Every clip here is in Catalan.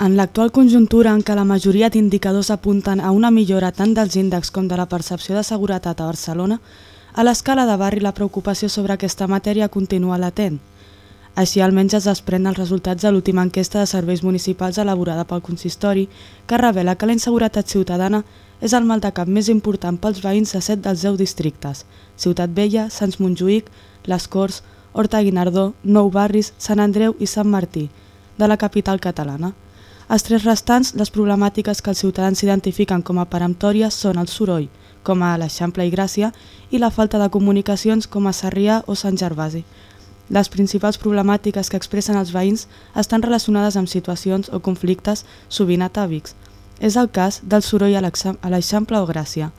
En l'actual conjuntura en què la majoria d'indicadors apunten a una millora tant dels índexs com de la percepció de seguretat a Barcelona, a l'escala de barri la preocupació sobre aquesta matèria continua latent. Així almenys es desprèn els resultats de l'última enquesta de serveis municipals elaborada pel consistori, que revela que la inseguretat ciutadana és el mal de cap més important pels veïns de set dels 10 districtes, Ciutat Vella, Sants Montjuïc, Les Corts, Horta Guinardó, Nou Barris, Sant Andreu i Sant Martí, de la capital catalana. Els tres restants, les problemàtiques que els ciutadans identifiquen com a peremptòries són el soroll, com a l'Eixample i Gràcia, i la falta de comunicacions com a Sarrià o Sant Gervasi. Les principals problemàtiques que expressen els veïns estan relacionades amb situacions o conflictes sovint atàvics. És el cas del soroll a l'Eixample o Gràcia,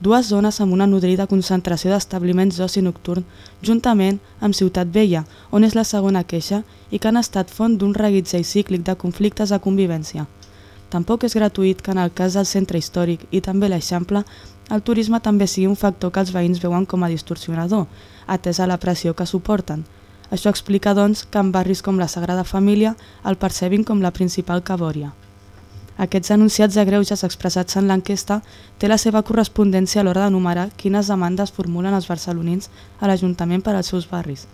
dues zones amb una nodrida concentració d'establiments d'oci nocturn, juntament amb Ciutat Vella, on és la segona queixa i que han estat font d'un reguitzell cíclic de conflictes de convivència. Tampoc és gratuït que en el cas del centre històric i també l'Eixample, el turisme també sigui un factor que els veïns veuen com a distorsionador, atesa la pressió que suporten. Això explica, doncs, que en barris com la Sagrada Família el percebin com la principal cabòria. Aquests anunciats de greuges expressats en l'enquesta té la seva correspondència a l'hora d'enumerar quines demandes formulen els barcelonins a l'Ajuntament per als seus barris,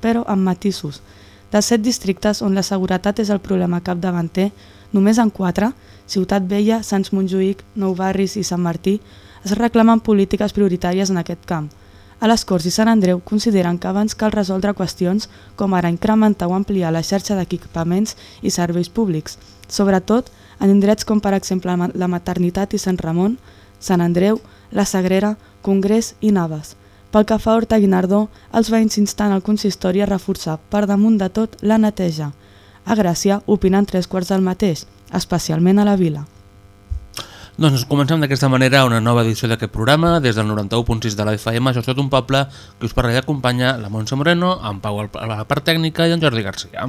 però amb matisos. De set districtes on la seguretat és el problema capdavanter, només en quatre, Ciutat Vella, Sants Montjuïc, Nou Barris i Sant Martí, es reclamen polítiques prioritàries en aquest camp. A les Corts i Sant Andreu consideren que abans cal resoldre qüestions com ara incrementar o ampliar la xarxa d'equipaments i serveis públics, sobretot en indrets com per exemple la Maternitat i Sant Ramon, Sant Andreu, la Sagrera, Congrés i Naves. Pel que fa a Horta Guinardó, els veïns instant el consistori a reforçar per damunt de tot la neteja. A Gràcia opinen tres quarts del mateix, especialment a la vila. Doncs comencem d'aquesta manera una nova edició d'aquest programa des del 91.6 de la FM, això és tot un poble que us parla i acompanya la Montse Moreno, en Pau a la part tècnica i en Jordi Garcia.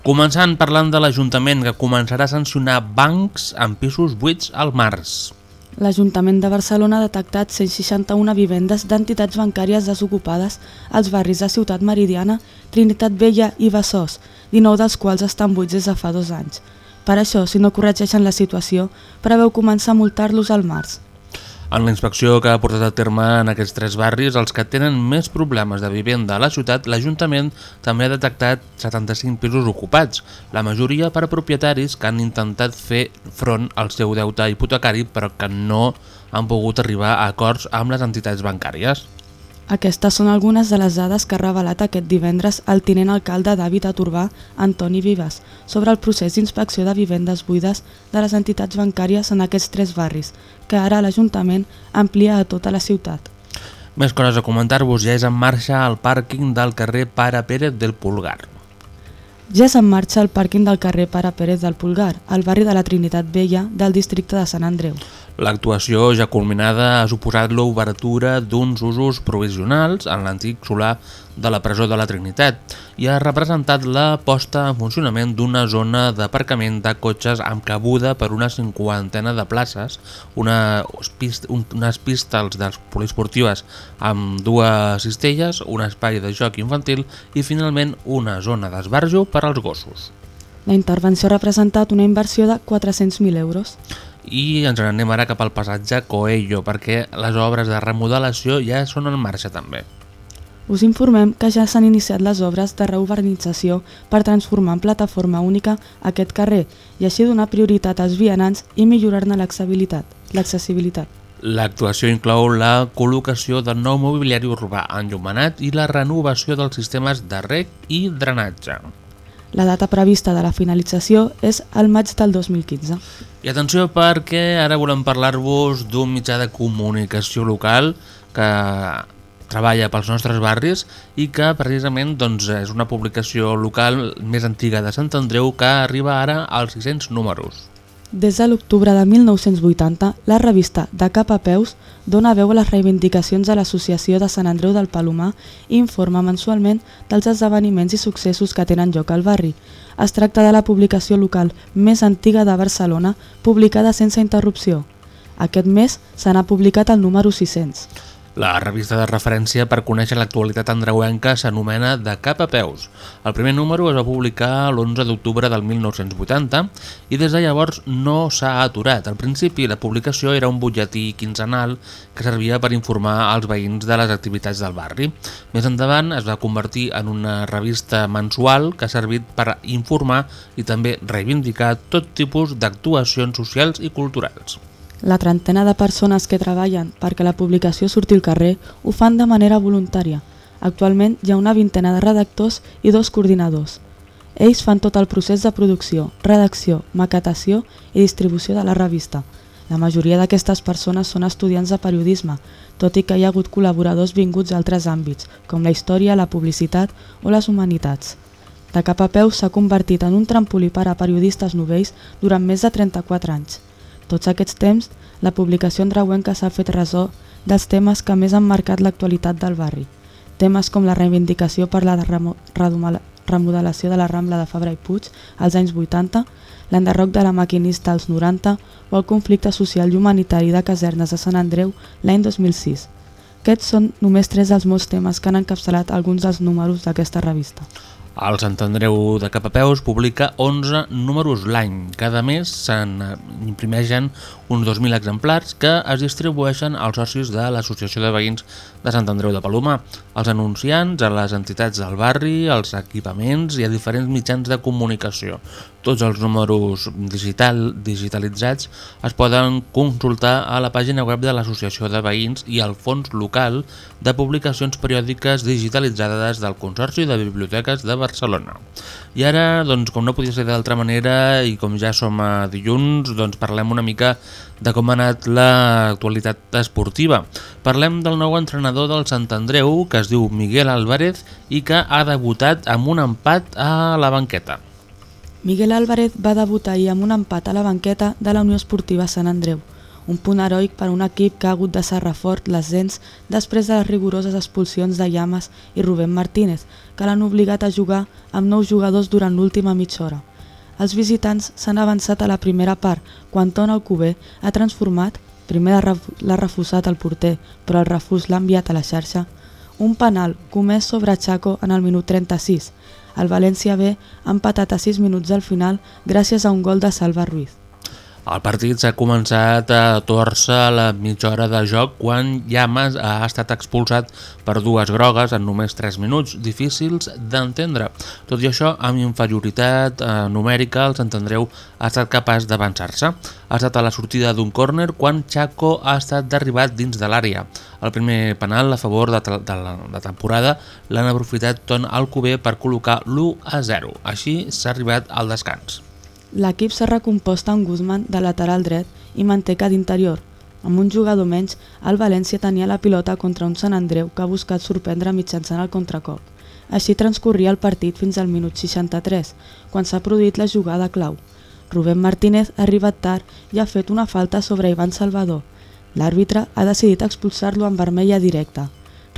Començant parlant de l'Ajuntament, que començarà a sancionar bancs amb pisos buits al març. L'Ajuntament de Barcelona ha detectat 161 vivendes d'entitats bancàries desocupades als barris de Ciutat Meridiana, Trinitat Vella i Besòs, 19 dels quals estan buits des de fa dos anys. Per això, si no corregeixen la situació, preveu començar a multar-los al març. En la inspecció que ha portat a terme en aquests tres barris, els que tenen més problemes de vivenda a la ciutat, l'Ajuntament també ha detectat 75 pisos ocupats, la majoria per propietaris que han intentat fer front al seu deute hipotecari però que no han pogut arribar a acords amb les entitats bancàries. Aquestes són algunes de les dades que ha revelat aquest divendres el tinent alcalde d'Hàbitat Urbà, Antoni Vives, sobre el procés d'inspecció de vivendes buides de les entitats bancàries en aquests tres barris, que ara l'Ajuntament amplia a tota la ciutat. Més coses a comentar-vos, ja és en marxa el pàrquing del carrer Pare Pérez del Pulgar. Ja és en marxa el pàrquing del carrer Pare Pérez del Pulgar, al barri de la Trinitat Vella del districte de Sant Andreu. L'actuació ja culminada ha suposat l'obertura d'uns usos provisionals en l'antic solar de la presó de la Trinitat i ha representat la posta en funcionament d'una zona d'aparcament de cotxes amb cabuda per una cinquantena de places, una, pist, un, unes pistes dels poliesportives amb dues cistelles, un espai de joc infantil i finalment una zona d'esbarjo per als gossos. La intervenció ha representat una inversió de 400.000 euros. I ens n'anem ara cap al passatge Coello perquè les obres de remodelació ja són en marxa també. Us informem que ja s'han iniciat les obres de reurbanització per transformar en plataforma única aquest carrer i així donar prioritat als vianants i millorar-ne l'accessibilitat. l'accessibilitat. L'actuació inclou la col·locació del nou mobiliari urbà enllumenat i la renovació dels sistemes de rec i drenatge. La data prevista de la finalització és el maig del 2015. I atenció perquè ara volem parlar-vos d'un mitjà de comunicació local que treballa pels nostres barris i que precisament doncs, és una publicació local més antiga de Sant Andreu que arriba ara als 600 números. Des de l'octubre de 1980, la revista De cap a peus dona veu a les reivindicacions de l'Associació de Sant Andreu del Palomar i informa mensualment dels esdeveniments i successos que tenen lloc al barri. Es tracta de la publicació local més antiga de Barcelona, publicada sense interrupció. Aquest mes se n'ha publicat el número 600. La revista de referència per conèixer l'actualitat andreuenca s'anomena De cap a peus. El primer número es va publicar l'11 d'octubre del 1980 i des de llavors no s'ha aturat. Al principi la publicació era un butlletí quinzenal que servia per informar als veïns de les activitats del barri. Més endavant es va convertir en una revista mensual que ha servit per informar i també reivindicar tot tipus d'actuacions socials i culturals. La trentena de persones que treballen perquè la publicació surti al carrer ho fan de manera voluntària. Actualment hi ha una vintena de redactors i dos coordinadors. Ells fan tot el procés de producció, redacció, maquetació i distribució de la revista. La majoria d'aquestes persones són estudiants de periodisme, tot i que hi ha hagut col·laboradors vinguts d'altres àmbits, com la història, la publicitat o les humanitats. De cap a peu s'ha convertit en un trampolí per a periodistes novells durant més de 34 anys. Tots aquests temps, la publicació andreuenca s'ha fet ressò dels temes que més han marcat l'actualitat del barri. Temes com la reivindicació per la remodelació de la Rambla de Fabra i Puig als anys 80, l'enderroc de la maquinista als 90 o el conflicte social i humanitari de casernes de Sant Andreu l'any 2006. Aquests són només tres dels molts temes que han encapçalat alguns dels números d'aquesta revista. El Sant Andreu de Capapeus publica 11 números l'any. Cada mes se'n imprimeixen uns 2.000 exemplars que es distribueixen als socis de l'Associació de Veïns de Sant Andreu de Paloma, als anunciants, a les entitats del barri, als equipaments i a diferents mitjans de comunicació. Tots els números digital, digitalitzats es poden consultar a la pàgina web de l'Associació de Veïns i al fons local de publicacions periòdiques digitalitzades del Consorci de Biblioteques de Barcelona. I ara, doncs, com no podia ser d'altra manera i com ja som a dilluns, doncs parlem una mica de com ha anat l'actualitat esportiva. Parlem del nou entrenador del Sant Andreu, que es diu Miguel Álvarez i que ha debutat amb un empat a la banqueta. Miguel Álvarez va debutar ahir amb un empat a la banqueta de la Unió Esportiva Sant Andreu, un punt heroic per a un equip que ha hagut de serrar fort les dents després de les rigoroses expulsions de Llamas i Rubén Martínez, que l'han obligat a jugar amb nous jugadors durant l'última mitja hora. Els visitants s'han avançat a la primera part, quan Ton Alcubé ha transformat, primer l'ha refusat el porter, però el refús l'ha enviat a la xarxa, un penal comès sobre Chaco en el minut 36. El València B ha empatat a 6 minuts al final gràcies a un gol de Salva Ruiz. El partit s'ha començat a torça a la mitja hora de joc quan Llamas ha estat expulsat per dues grogues en només 3 minuts, difícils d'entendre. Tot i això, amb inferioritat eh, numèrica, el Sant Andreu ha estat capaç d'avançar-se. Ha estat a la sortida d'un córner quan Chaco ha estat derribat dins de l'àrea. El primer penal a favor de, de la de temporada l'han aprofitat Ton Alcubé per col·locar l'1 a 0. Així s'ha arribat al descans. L'equip s'ha recompost amb Guzman de lateral dret i Manteca d'interior. Amb un jugador menys, el València tenia la pilota contra un Sant Andreu que ha buscat sorprendre mitjançant el contracop. Així transcorria el partit fins al minut 63, quan s'ha produït la jugada clau. Rubén Martínez ha arribat tard i ha fet una falta sobre Ivan Salvador. L'àrbitre ha decidit expulsar-lo en vermella directa.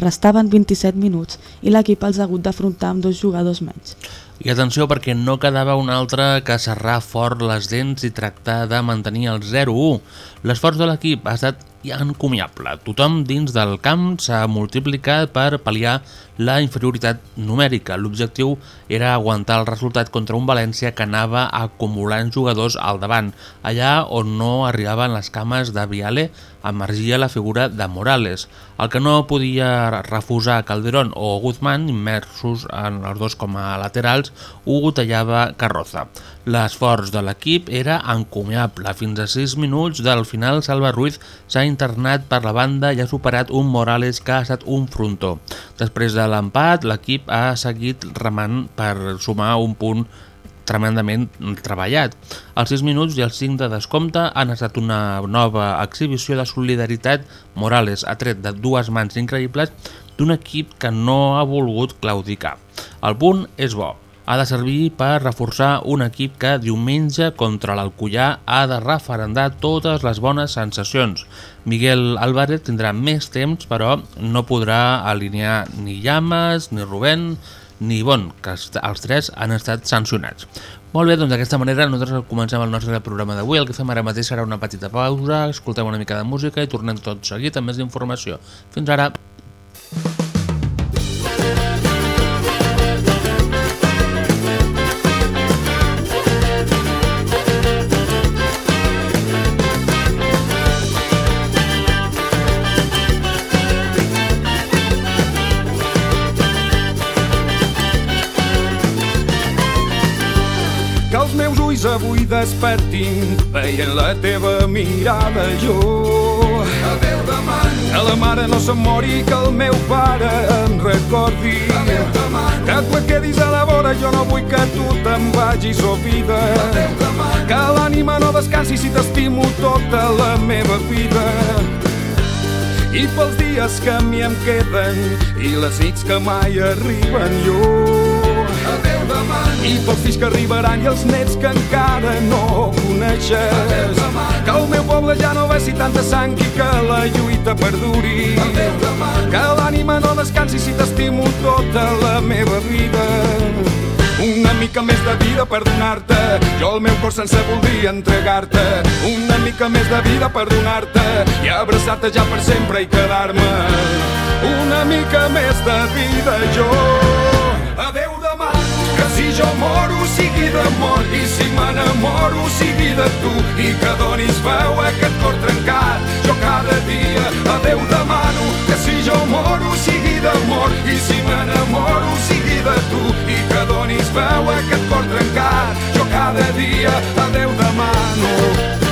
Restaven 27 minuts i l'equip els ha hagut d'afrontar amb dos jugadors menys. I atenció perquè no quedava un altre que serrar fort les dents i tractar de mantenir el 0-1. L'esforç de l'equip ha estat encomiable. Tothom dins del camp s'ha multiplicat per pal·liar la inferioritat numèrica. L'objectiu era aguantar el resultat contra un València que anava acumulant jugadors al davant. Allà on no arribaven les cames de Viale, emergia la figura de Morales. El que no podia refusar Calderón o Guzmán, immersos en els dos com a laterals, ho tallava Carroza. L'esforç de l'equip era encomiable. Fins a 6 minuts del final, Salva Ruiz s'ha internat per la banda i ha superat un Morales que ha estat un frontó. Després de l'empat, l'equip ha seguit remant per sumar un punt tremendament treballat. Els 6 minuts i els 5 de descompte han estat una nova exhibició de solidaritat. Morales ha tret de dues mans increïbles d'un equip que no ha volgut claudicar. El punt és bo. Ha de servir per reforçar un equip que diumenge contra l'Alcoyà ha de referendar totes les bones sensacions. Miguel Álvarez tindrà més temps, però no podrà alinear ni Llames, ni Rubén, ni Bon, que els tres han estat sancionats. Molt bé, doncs d'aquesta manera nosaltres comencem el nostre programa d'avui. El que fem ara mateix serà una petita pausa, escoltem una mica de música i tornem tot seguit amb més informació. Fins ara! que avui despertin veient la teva mirada jo. Adeu demano que la mare no se'n mori que el meu pare em recordi. Adeu demano que et quedis a la vora jo no vull que tu te'n vagis o vida. Adeu demano que l'ànima no descansi si t'estimo tota la meva vida. I pels dies que a mi em queden i les nits que mai arriben demano i pels fills que arribaran i els nets que encara no coneixes. Que el meu poble ja no vegi tanta sang i que la lluita perduri. Que l'ànima no descansi si t'estimo tota la meva vida. Una mica més de vida per donar-te. Jo el meu cor sense voldria entregar-te. Una mica més de vida per donar-te I abraçar-te ja per sempre i quedar-me. Una mica més de vida jo jo moro sigui d'amor i si m'enamoro sigui de tu i que donis veu a aquest cor trencat. Jo cada dia adeu demano que si jo moro sigui d'amor i si m'enamoro sigui de tu i que donis veu a aquest cor trencat. Jo cada dia adeu demano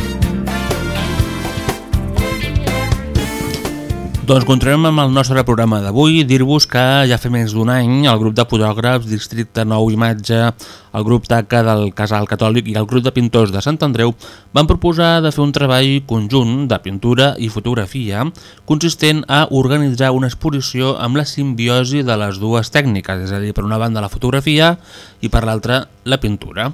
Doncs continuem amb el nostre programa d'avui. Dir-vos que ja fa més d'un any el grup de fotògrafs Districte Nou Imatge, el grup TACA del Casal Catòlic i el grup de pintors de Sant Andreu van proposar de fer un treball conjunt de pintura i fotografia consistent a organitzar una exposició amb la simbiosi de les dues tècniques, és a dir, per una banda la fotografia i per l'altra la pintura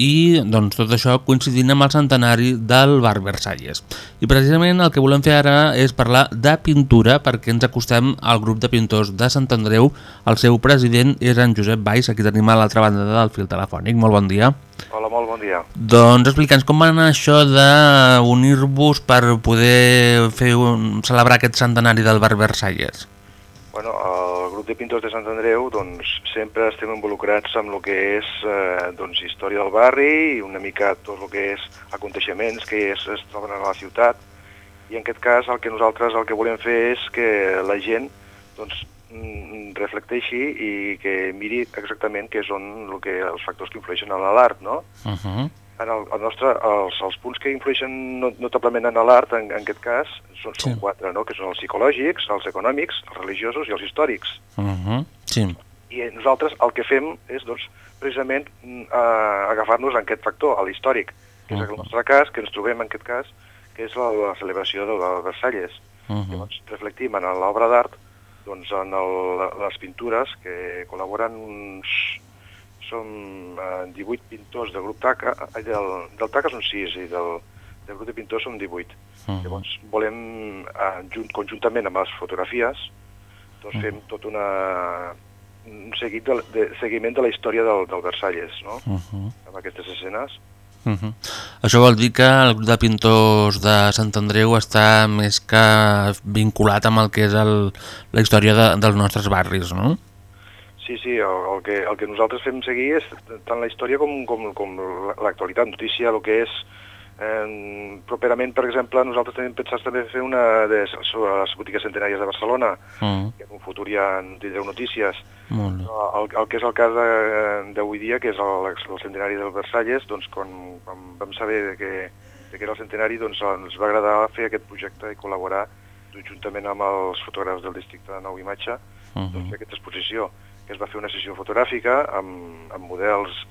i doncs, tot això coincidint amb el centenari del Bar Versalles. I precisament el que volem fer ara és parlar de pintura perquè ens acostem al grup de pintors de Sant Andreu. El seu president és en Josep Baix, aquí tenim a l'altra banda del fil telefònic. Molt bon dia. Hola, molt bon dia. Doncs explica'ns com va anar això d'unir-vos per poder fer un, celebrar aquest centenari del Bar Versalles. Bueno, el grup de pintors de Sant Andreu doncs, sempre estem involucrats amb el que és eh, doncs, història del barri i una mica tot el que és aconteixements que es, es troben a la ciutat i en aquest cas el que nosaltres el que volem fer és que la gent doncs, mm, reflecteixi i que miri exactament què són el que, els factors que influeixen en l'art, no? Uh -huh. En el, el nostre, els, els punts que influeixen not- notablement en l'art, en, en aquest cas, són, Sí. són quatre, no? que són els psicològics, els econòmics, els religiosos i els històrics. Uh -huh. Sí. I nosaltres el que fem és, doncs, precisament eh, agafar-nos en aquest factor, a l'històric, que és el Mhm. nostre cas, que ens trobem en aquest cas, que és la, la celebració de, de Versalles. Uh -huh. Llavors, reflectim en l'obra d'art, doncs, en el, les pintures, que col·laboren uns... Som eh, 18 pintors del grup TACA, eh, del, del TACA són 6 i del, del grup de pintors som 18. Mhm. Llavors volem, eh, junt, conjuntament amb les fotografies, doncs fem tot una, un seguit de, de, seguiment de la història del, del Versalles, no? Mhm. amb aquestes escenes. Uh -huh. Això vol dir que el grup de pintors de Sant Andreu està més que vinculat amb el que és el, la història de, dels nostres barris, no? Sí, sí, el, el, que, el que nosaltres fem seguir és tant la història com, com, com l'actualitat, notícia, el que és... Eh, properament, per exemple, nosaltres tenim pensats també fer una de, sobre les botigues centenàries de Barcelona, Uh que en un futur ja en tindreu notícies. Molt bé. El, el que és el cas de- d'avui dia, que és el, el centenari del Versalles, doncs quan, quan vam saber de que, de que era el centenari, doncs ens va agradar fer aquest projecte i col·laborar juntament amb els fotògrafs del districte de Nou Imatge, Uh doncs, -huh. fer aquesta exposició, que es va fer una sessió fotogràfica amb, amb models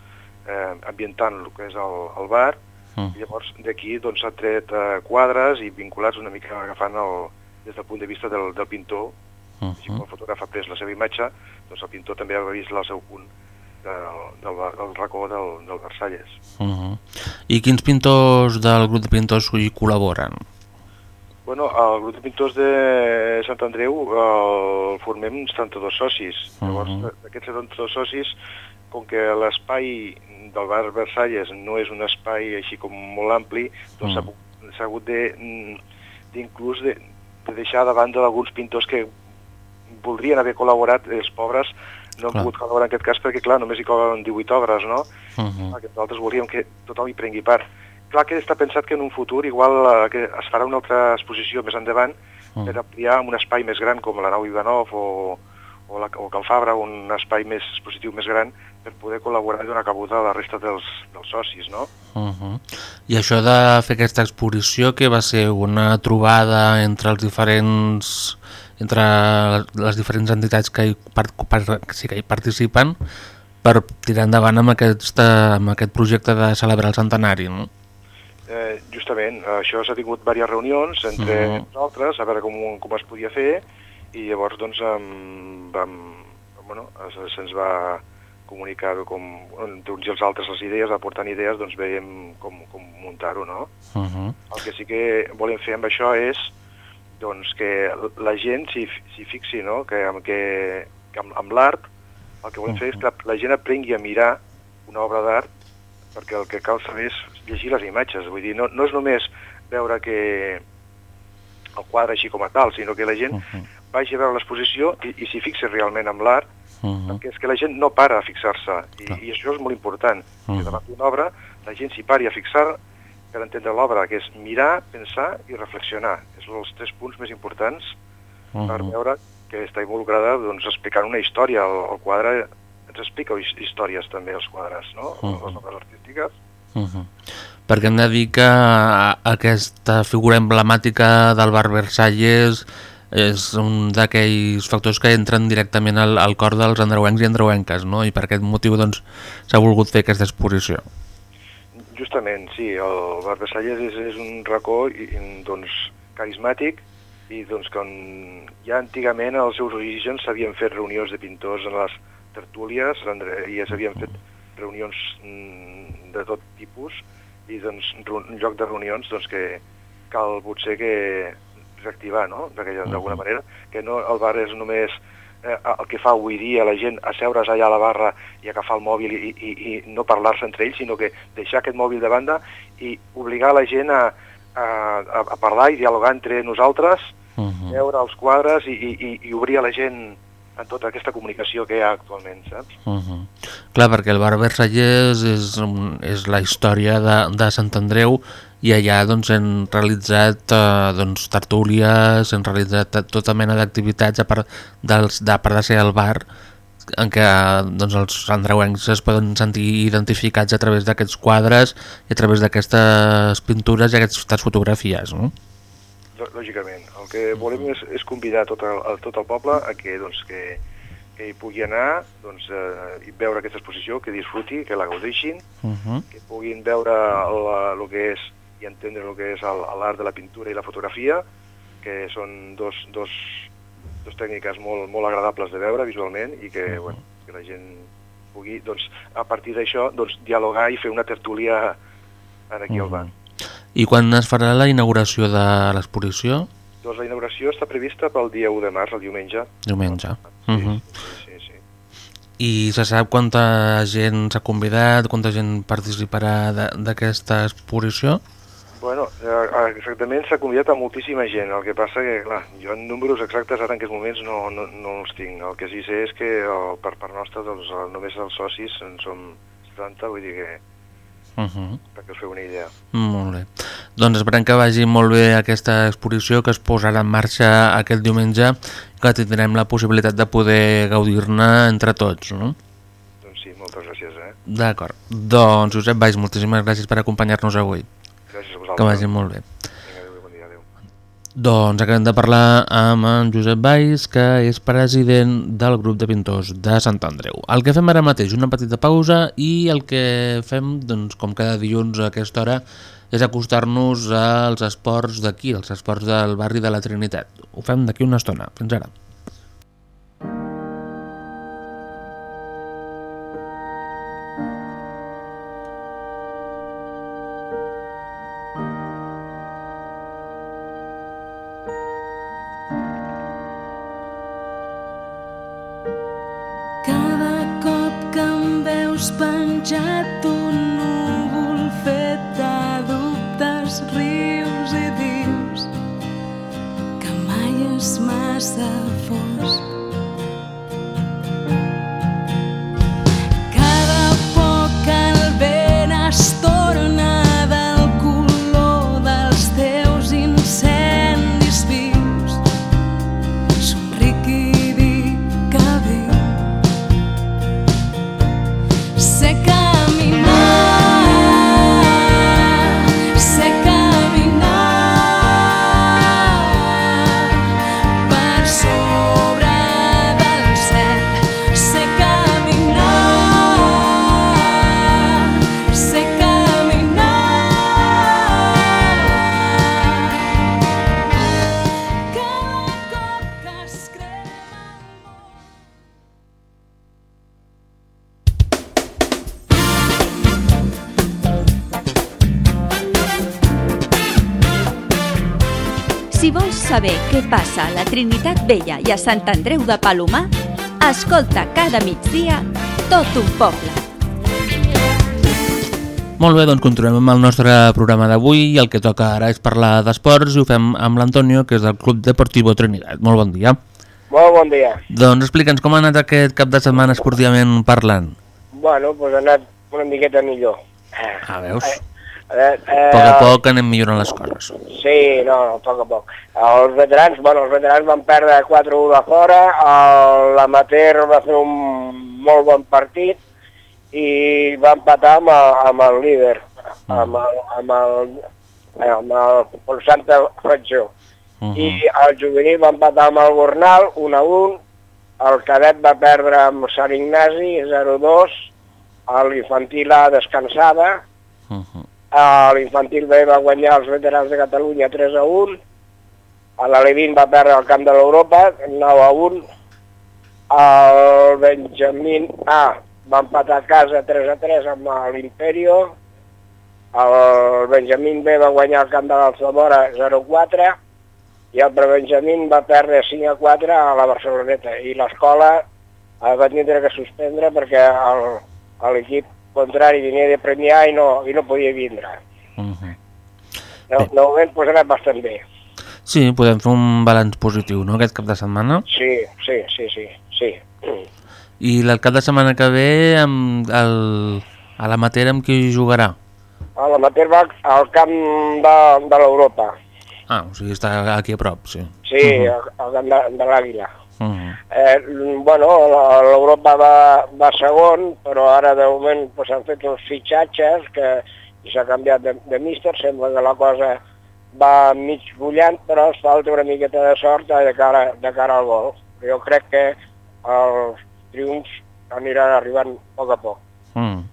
eh, ambientant el que és el, el bar, Uh i llavors d'aquí doncs, s'ha tret eh, quadres i vinculats una mica agafant el, des del punt de vista del, del pintor, així com -huh. el fotògraf ha pres la seva imatge, doncs el pintor també ha vist el seu punt del, del, del racó del, del Versalles. Uh -huh. I quins pintors del grup de pintors hi col·laboren? Bueno, el grup de pintors de Sant Andreu el formem 72 socis. Llavors, Mhm. d'aquests 72 socis, com que l'espai del bar Versalles no és un espai així com molt ampli, doncs s'ha Mhm. pu- s'ha hagut de, mm, d'inclús de, de deixar de banda alguns pintors que voldrien haver col·laborat, els pobres no han Clar. pogut col·laborar en aquest cas perquè, clar, només hi col·laboren 18 obres, no? Uh -huh. Nosaltres volíem que tothom hi prengui part. Clar que està pensat que en un futur igual eh, que es farà una altra exposició més endavant Mm. per ampliar un espai més gran com la nau Ivanov o, o, la, o Can Fabra, un espai més expositiu més gran per poder col·laborar i donar cabuda a la resta dels, dels socis, no? Uh -huh. I això de fer aquesta exposició, que va ser una trobada entre els diferents entre les diferents entitats que hi, par, par, sí, que hi participen per tirar endavant amb, aquesta, amb aquest projecte de celebrar el centenari, no? Eh, justament, això s'ha tingut diverses reunions entre Mhm. nosaltres, a veure com, com es podia fer, i llavors doncs em, vam, bueno, se'ns va comunicar com entre uns i els altres les idees, aportant idees, doncs veiem com, com muntar-ho, no? Uh -huh. El que sí que volem fer amb això és doncs, que la gent s'hi fixi, no? que, amb, que, que amb, amb l'art el que volem fer és que la gent aprengui a mirar una obra d'art perquè el que cal saber és llegir les imatges, vull dir, no, no és només veure que el quadre així com a tal, sinó que la gent Uh -huh. vagi a veure l'exposició i, i s'hi fixi realment amb l'art, Uh -huh. perquè és que la gent no para a fixar-se, i, Clar. i això és molt important, que Mhm. davant d'una obra la gent s'hi pari a fixar per entendre l'obra, que és mirar, pensar i reflexionar. És els tres punts més importants Uh per -huh. veure que està involucrada doncs, explicant una història. El, el quadre ens explica his- històries també, els quadres, no? Mhm. Les obres artístiques. Uh -huh. Perquè hem de dir que aquesta figura emblemàtica del bar Versalles és un d'aquells factors que entren directament al, al cor dels andreuencs i andreuenques, no? I per aquest motiu doncs, s'ha volgut fer aquesta exposició. Justament, sí, el Bar Versalles és, és un racó i, doncs, carismàtic i doncs, que on, ja antigament als seus orígens s'havien fet reunions de pintors en les tertúlies i ja s'havien fet reunions mm, de tot tipus i doncs, un lloc de reunions doncs, que cal potser que reactivar no? d'aquella- d'alguna manera, que no, el bar és només eh, el que fa avui dia la gent asseure's allà a la barra i agafar el mòbil i, i, i no parlar-se entre ells, sinó que deixar aquest mòbil de banda i obligar la gent a, a, a parlar i dialogar entre nosaltres, Uh -huh. veure els quadres i, i, i- i obrir a la gent en tota aquesta comunicació que hi ha actualment, saps? Uh -huh. Clar, perquè el bar Versalles és, és la història de, de Sant Andreu i allà doncs, hem realitzat eh, doncs, tertúlies, hem realitzat tota mena d'activitats a part, dels, de, a part de ser el bar en què doncs, els andreuencs es poden sentir identificats a través d'aquests quadres i a través d'aquestes pintures i aquestes fotografies. No? Lò- Lògicament. El que volem és, és convidar tot el, el, tot el poble a que, doncs, que, que hi pugui anar doncs, eh, i veure aquesta exposició, que disfruti, que la gaudeixin, Uh -huh. que puguin veure el que és i entendre el que és el- l'art de la pintura i la fotografia, que són dos, dos, dos tècniques molt, molt agradables de veure visualment i que, bueno, que la gent pugui, doncs, a partir d'això, doncs, dialogar i fer una tertúlia en aquí al bar. I quan es farà la inauguració de l'exposició? Doncs la inauguració està prevista pel dia 1 de març, el diumenge. Diumenge. Uh -huh. Sí, sí. I se sap quanta gent s'ha convidat, quanta gent participarà d'aquesta exposició? Bueno, eh, exactament s'ha convidat a moltíssima gent, el que passa que, clar, jo en números exactes ara en aquests moments no, no, no els tinc. El que sí sé és que el, per part nostra doncs, només els socis en som 70, vull dir que Uh -huh. perquè us feu una idea. Molt bé. Doncs esperem que vagi molt bé aquesta exposició que es posarà en marxa aquest diumenge que tindrem la possibilitat de poder gaudir-ne entre tots, no? Doncs sí, moltes gràcies, eh? D'acord. Doncs Josep Baix, moltíssimes gràcies per acompanyar-nos avui. Gràcies a vosaltres. Que vagi molt bé. Vinga, adéu, bon dia, adéu. Doncs acabem de parlar amb en Josep Baix, que és president del grup de pintors de Sant Andreu. El que fem ara mateix, una petita pausa, i el que fem, doncs, com cada dilluns a aquesta hora, és acostar-nos als esports d'aquí, als esports del barri de la Trinitat. Ho fem d'aquí una estona. Fins ara. the force saber què passa a la Trinitat Vella i a Sant Andreu de Palomar, escolta cada migdia tot un poble. Molt bé, doncs continuem amb el nostre programa d'avui i el que toca ara és parlar d'esports i ho fem amb l'Antonio, que és del Club Deportivo Trinidad. Molt bon dia. Molt bon dia. Doncs explica'ns com ha anat aquest cap de setmana esportivament parlant. Bueno, doncs ha anat una miqueta millor. Ah, veus? A veure, A eh, poc a poc anem millorant les coses. Sí, no, no, a poc a poc. Els veterans, bueno, els veterans van perdre 4-1 a fora, l'amateur va fer un molt bon partit i va empatar amb el, amb el líder, amb el, amb el, amb el, el Santa Fatjó. Uh I el juvenil va empatar amb el Gornal, 1 a 1, el cadet va perdre amb Sant Ignasi, 0-2, l'infantil A descansada, Uh -huh. A l'infantil B va guanyar els veterans de Catalunya 3 a 1, a l'Alevin va perdre el camp de l'Europa 9 a 1, el Benjamín A va empatar a casa 3 a 3 amb l'Imperio, el Benjamín B va guanyar el camp de l'Alzamora 0 a 4, i el Prebenjamín va perdre 5 a 4 a la Barceloneta, i l'escola va tindre que suspendre perquè l'equip contrari venia de premiar i no, i no podia vindre. Uh -huh. De, de moment pues, ha anat bastant bé. Sí, podem fer un balanç positiu, no?, aquest cap de setmana. Sí, sí, sí, sí, sí. I el cap de setmana que ve, amb el, a l'amater amb qui jugarà? A l'amater va al camp de, de l'Europa, Ah, o sigui, està aquí a prop, sí. sí, uh -huh. al camp de, de l'Àguila. Uh -huh. Eh, bueno, l'Europa va, va segon, però ara de moment pues, han fet uns fitxatges que s'ha canviat de, de míster, sembla que la cosa va mig bullant, però es falta una miqueta de sort de cara, de cara al gol. Jo crec que els triomfs aniran arribant a poc a poc. Mm.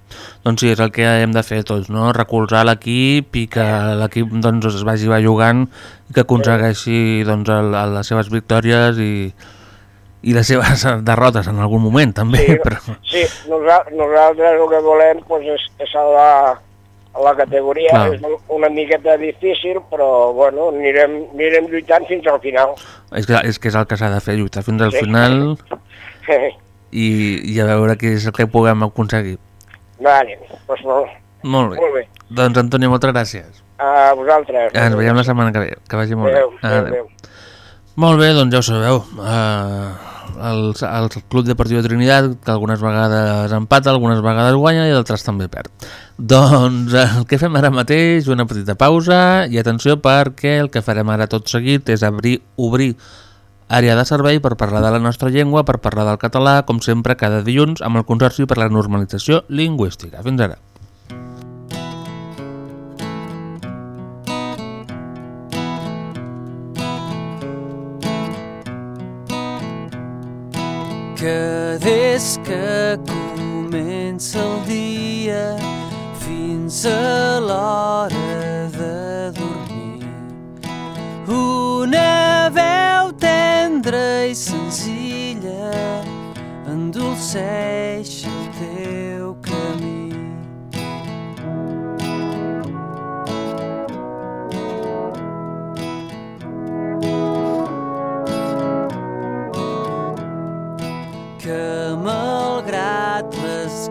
Doncs sí, és el que hem de fer tots, no? Recolzar l'equip i que l'equip doncs, es vagi bellugant i que aconsegueixi doncs, el, el, les seves victòries i, i les seves derrotes en algun moment també, Sí, però... Sí, nosaltres, el que volem pues, és, és salvar la categoria Clar. és una miqueta difícil, però bueno, anirem, anirem lluitant fins al final. És que, és que és el que s'ha de fer, lluitar fins al Sí. final i, i a veure què és el que puguem aconseguir. vale, doncs molt, Molt bé. molt bé. Doncs Antonio, moltes gràcies. A vosaltres. Ens veiem la setmana que ve. Que vagi molt Adéu, bé. adéu, Adéu. adéu. Molt bé, doncs ja ho sabeu. Uh, el, el Club Deportiu de Trinitat, que algunes vegades empata, algunes vegades guanya i d'altres també perd. Doncs eh, el que fem ara mateix, una petita pausa i atenció perquè el que farem ara tot seguit és obrir, obrir àrea de servei per parlar de la nostra llengua, per parlar del català, com sempre, cada dilluns amb el Consorci per la Normalització Lingüística. Fins ara. Des que comença el dia fins a l'hora de dormir. Una veu tendra i senzilla endolceix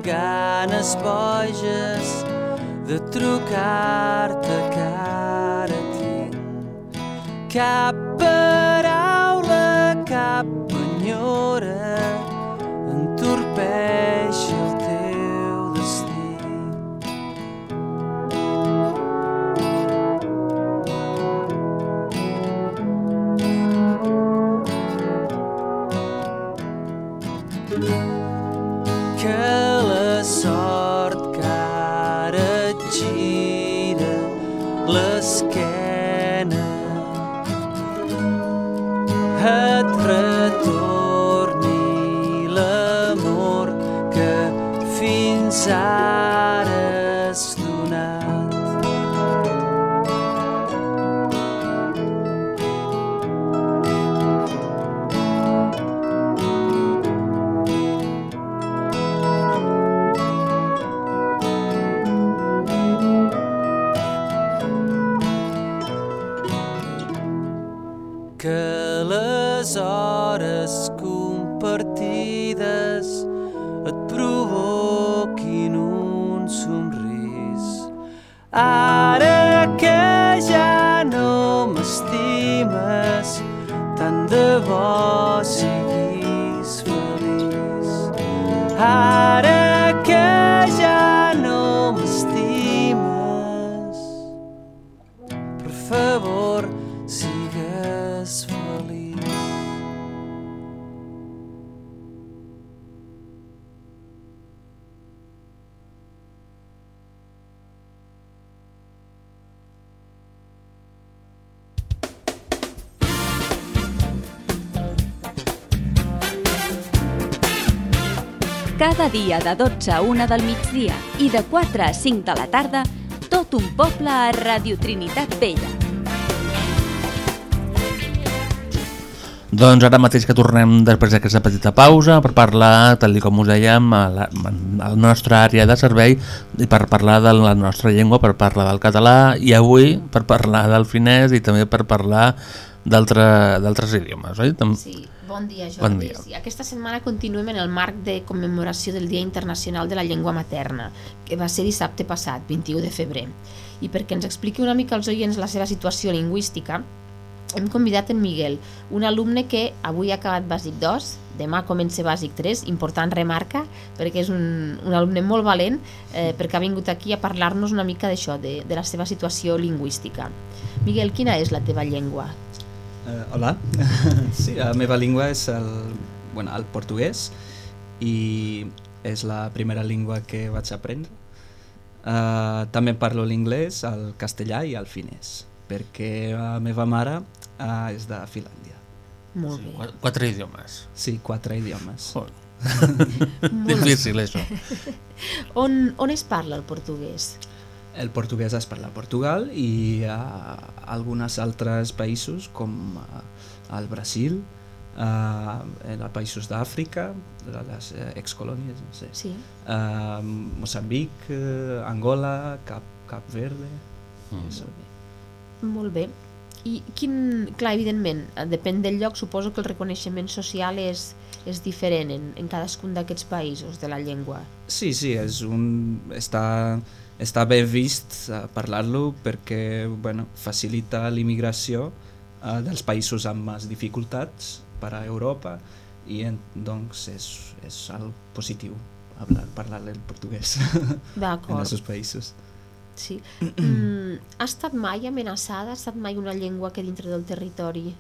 ganes boges de trucar-te cara tinc cap paraula, cap enyora entorpeix dia de 12 a 1 del migdia i de 4 a 5 de la tarda, tot un poble a Radio Trinitat Vella. Doncs ara mateix que tornem després d'aquesta petita pausa per parlar, tal com us dèiem, a la, a la nostra àrea de servei i per parlar de la nostra llengua, per parlar del català i avui per parlar del finès i també per parlar d'altre- d'altres idiomes, oi? Sí, bon dia, Jordi. Bon dia. Sí, aquesta setmana continuem en el marc de commemoració del Dia Internacional de la Llengua Materna, que va ser dissabte passat, 21 de febrer. I perquè ens expliqui una mica als oients la seva situació lingüística, hem convidat en Miguel, un alumne que avui ha acabat bàsic 2, demà comença bàsic 3, important remarca, perquè és un, un alumne molt valent, eh, perquè ha vingut aquí a parlar-nos una mica d'això, de, de la seva situació lingüística. Miguel, quina és la teva llengua? Uh, hola, sí, la meva llengua és el, bueno, el portuguès i és la primera llengua que vaig aprendre. Uh, també parlo l'inglès, el castellà i el finès, perquè la meva mare uh, és de Finlàndia. Molt bé. Quatre, quatre idiomes. Sí, quatre idiomes. Difícil, això. On, on es parla el portuguès? El portuguès es parla a Portugal i a alguns altres països com uh, el Brasil, uh, en els països d'Àfrica, de les excolònies, no sé. Sí. Uh, Moçambic, uh, Angola, Cap Cap Verde. Mm. Eso. Molt bé. I quin, clar, evidentment, eh, depèn del lloc, suposo que el reconeixement social és, és diferent en, en cadascun d'aquests països de la llengua. Sí, sí, és un, està, està bé vist uh, parlar-lo perquè bueno, facilita l'immigració uh, dels països amb més dificultats per a Europa i en, doncs és, és algo positiu hablar, parlar el portuguès en D'acord. aquests països. Sí. Mm, ha estat mai amenaçada? Ha estat mai una llengua que dintre del territori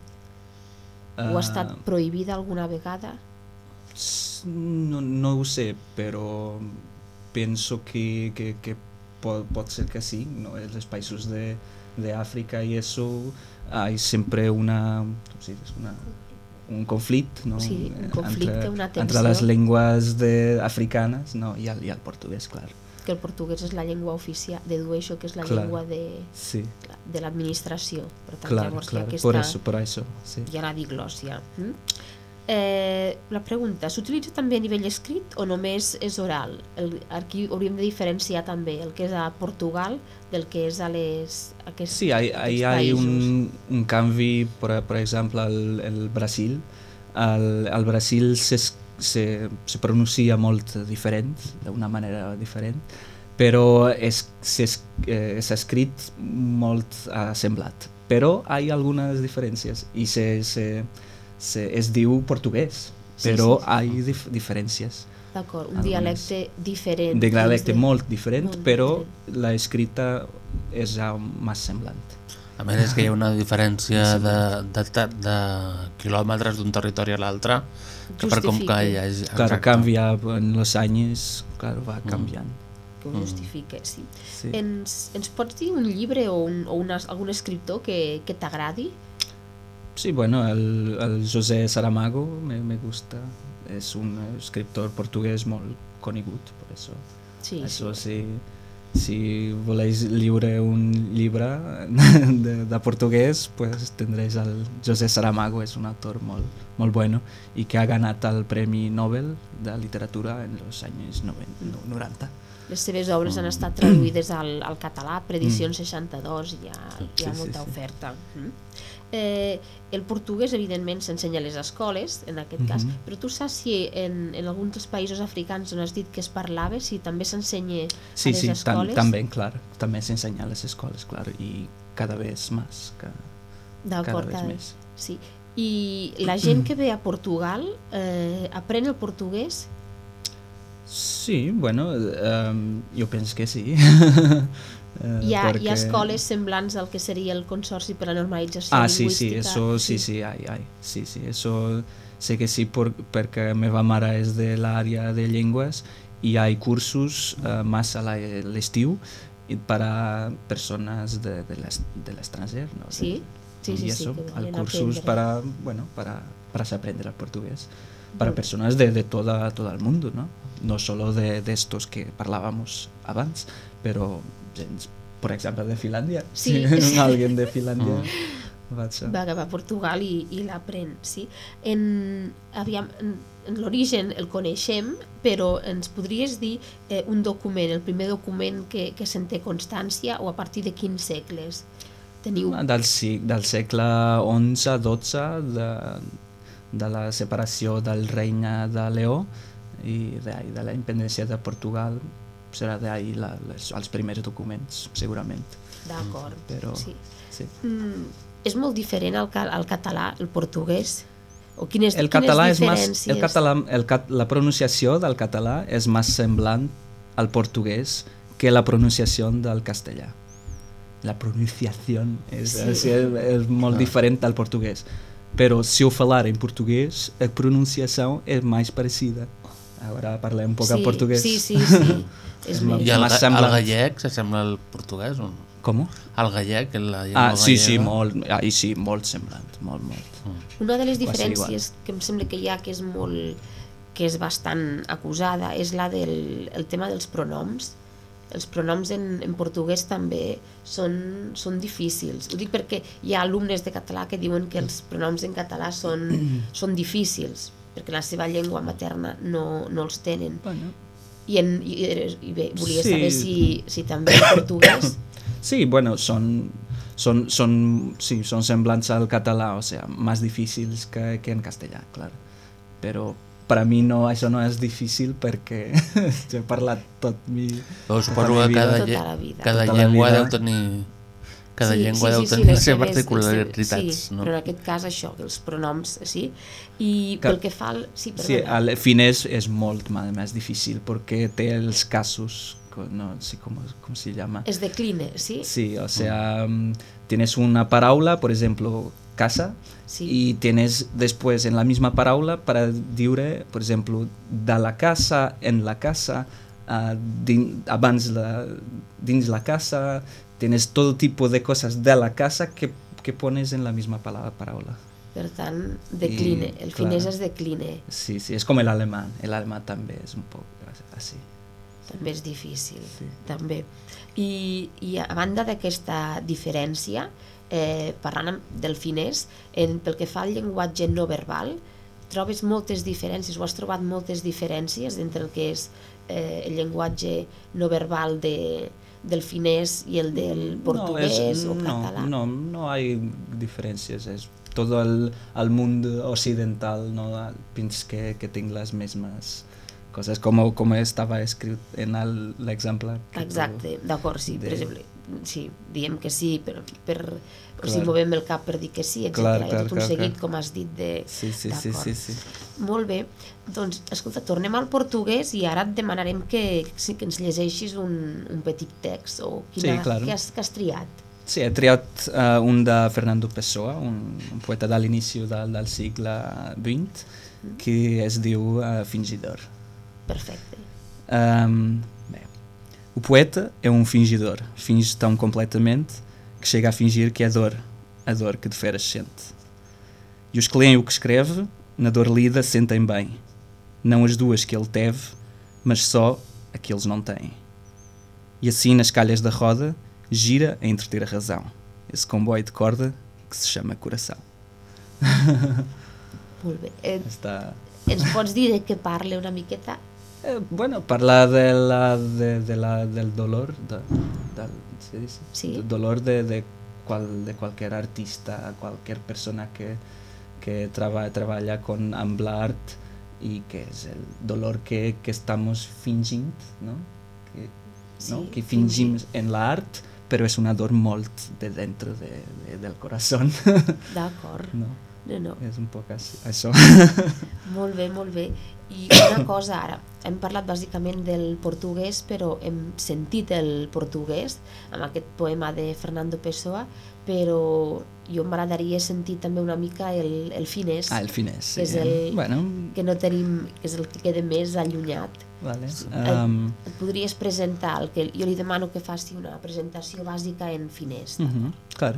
o ha estat Ah. prohibida alguna vegada? No, no ho sé, però penso que, que, que pot, pot ser que sí, no? Els països de, d'Àfrica i això hay sempre una, com si dius, una un conflicte no? Sí, un Eh, conflicte, entre, una entre tensió. les llengües de, africanes no? I, el, i el portuguès, clar. Que el portuguès és la llengua oficial, dedueixo que és la Clar. llengua de, Sí, de l'administració. Per tant, clar, llavors clar, hi ha aquesta... por eso, por eso, sí. Hi ha la diglòssia. Mm? Eh, la pregunta, s'utilitza també a nivell escrit o només és oral? El, aquí hauríem de diferenciar també el que és a Portugal del que és a les aquests, Sí, aquests hay països. un, un canvi, por, por ejemplo, el, el Brasil. El, el Brasil se, se, se pronuncia molt diferent, d'una manera diferent, però és, és, eh, molt eh, semblat. Però hi ha algunes diferències i se, se, se, es diu portuguès, Sí, però sí, sí. hi ha dif, diferències. D'acord, un dialecte diferent. De dialecte dins molt diferent, molt però la escrita és ja més semblant. A més és que hi ha una diferència de, de, de, de quilòmetres d'un territori a l'altre que per com que hi ha... Claro, canvia en los anys, claro, va canviant. que ho justifique, sí. Sí. Ens, ens pots dir un llibre o, un, o una, algun escriptor que, que t'agradi? Sí, bueno, el, el José Saramago me, me gusta. Es un escritor portuguès molt conegut, per això. Sí, això sí. Si voleu lliure un llibre de, de portuguès, pues tendréis el José Saramago, és un autor molt, molt bueno i que ha ganat el Premi Nobel de Literatura en els anys 90, 90. Les seves obres han estat traduïdes al, al català per edició Mm. 62 i hi ha, hi ha Sí, sí, molta sí. oferta. Mm. Eh, el portuguès, evidentment, s'ensenya a les escoles, en aquest cas, Mhm. però tu saps si en, en alguns dels països africans on has dit que es parlava, si també s'ensenya Sí, a les sí, tam, escoles? també, clar, també s'ensenya a les escoles, clar, i cada vegada més, que, cada vegada cada- més. Sí. I la gent que ve a Portugal eh, aprèn el portuguès? Sí, bueno, eh, jo penso que sí. Eh, Hi ha, hi perquè- ha escoles semblants al que seria el Consorci per a la Normalització Ah, sí, sí, Lingüística? eso sí, sí, hay, hay. Sí, sí, eso sé que sí, por, perquè meva mare és de l'àrea de llengües i hi ha cursos eh, més a l'estiu i per a persones de, de l'es- de l'estranger, no? Sí, sí, sí, sí, eso, que vayan a cursos aprender. para, bueno, para, para aprender el portugués. Para Molt bé. personas de, de toda, todo el mundo, ¿no? No solo de, de estos que parlábamos abans, pero, gens, por ejemplo, de Finlandia. Sí, Si sí. alguien de Finlandia vaig a... va, va a Portugal i, i l'aprèn, sí. En, aviam, en, en l'origen el coneixem, però ens podries dir eh, un document, el primer document que, que se'n té constància o a partir de quins segles? Teniu... Del, si- del segle XI-XII, de, de la separació del regne de Leó i de, de la independència de Portugal, serà d'ahir els primers documents, segurament. D'acord, Però, sí. sí. Mm, és molt diferent al, ca- al català, el portuguès? O quines, el quines català és més, el català, el, la pronunciació del català és més semblant al portuguès que la pronunciació del castellà. La pronunciació és, Sí. és, és, molt diferent al portuguès. Però si ho falar en portuguès, la pronunciació és més parecida. Ara parlem un poc en Sí, portuguès. sí, sí, sí. És m- I el, més el gallec s'assembla al portuguès o no? Com? El gallec, la llengua Ah, sí, sí, gallega. molt, ah, i sí, molt semblant, molt, molt. Una de les diferències que em sembla que hi ha que és molt que és bastant acusada és la del el tema dels pronoms els pronoms en, en portuguès també són, són difícils. Ho dic perquè hi ha alumnes de català que diuen que els pronoms en català són, són difícils, perquè la seva llengua materna no, no els tenen. Bueno. I, en, i, i bé, volia Sí. saber si, si també en portuguès Sí, bueno, son, son, son, sí, son semblants al català, o sea, más difícils que, que en castellà, clar. Però per a mi no, això no és difícil perquè jo he parlat tot mi... Però tota suposo la que vida. cada, Tota lle la vida. cada Tota la llengua vida. deu tenir cada Sí, llengua sí, deu sí, sí, tenir les les seves particularitats, sí, no? però en aquest cas això, que els pronoms, sí. I Que- pel que fa al... Sí, Sí, el finès és molt més difícil perquè té els casos, no sé com, com se llama. Es decline, sí? Sí, o sea, mm, tienes una parábola, por ejemplo, casa, Sí. y tienes después en la misma parábola para dire, por ejemplo, de la casa, en la casa, uh, din, abans la, dins la casa, tienes todo tipo de cosas de la casa que, que pones en la misma palabra, parábola. Per tant, decline. I, el clar. finès es decline. Sí, sí, el alemán, el alemán también es un poco así. També és difícil, també. I, I a banda d'aquesta diferència, eh, parlant del finès, en, pel que fa al llenguatge no verbal, trobes moltes diferències, o has trobat moltes diferències entre el que és eh, el llenguatge no verbal de, del finès i el del portuguès no, es- o no, català? No, no hay diferencias, es todo el, el mundo occidental, no pienso que, que tenga las mismas cosas, como, como estaba escrito en l'exemple. Exacte, d'acord, sí, per de- exemple, sí, diem que sí, per, per, Clar. sigui, movem el cap per dir que sí, etc. Clar, Hi ha clar, tot un clar, seguit, clar. com has dit, de... Sí, sí, sí, sí, sí. Molt bé, doncs, escolta, tornem al portuguès i ara et demanarem que, que ens llegeixis un, un petit text o quina, Sí, clar. que, has, que has triat. Sí, he triat uh, un de Fernando Pessoa, un, un poeta de l'inici del, del segle XX, que es diu uh, Fingidor. Perfecte. Um. O poeta é um fingidor, finge tão completamente que chega a fingir que é dor, a dor que de feras sente. E os que leem o que escreve, na dor lida, sentem bem, não as duas que ele teve, mas só a que eles não têm. E assim, nas calhas da roda, gira a entreter a razão, esse comboio de corda que se chama coração. Molt bé. Eh, Està... ens pots dir de què parla una miqueta? Eh, bueno, parla de la, de, de la, del dolor, de, del, ¿se dice? Sí. Del dolor de, de, cual, de cualquier artista, cualquier persona que, que traba, treballa con, amb l'art i que és el dolor que, que estamos fingint, no? Que, no? Sí, que fingim en l'art, però és una dor molt de dentro de, de, del corazón. D'acord. no? No, no. És un poc això. Molt bé, molt bé. I una cosa ara, hem parlat bàsicament del portuguès, però hem sentit el portuguès amb aquest poema de Fernando Pessoa, però jo m'agradaria sentir també una mica el, el finès, Ah, el finès, que és sí. el Bueno. que no tenim, que és el que queda més allunyat. Vale. Et, Um, et podries presentar, el que jo li demano que faci una presentació bàsica en finès. Mhm, klar.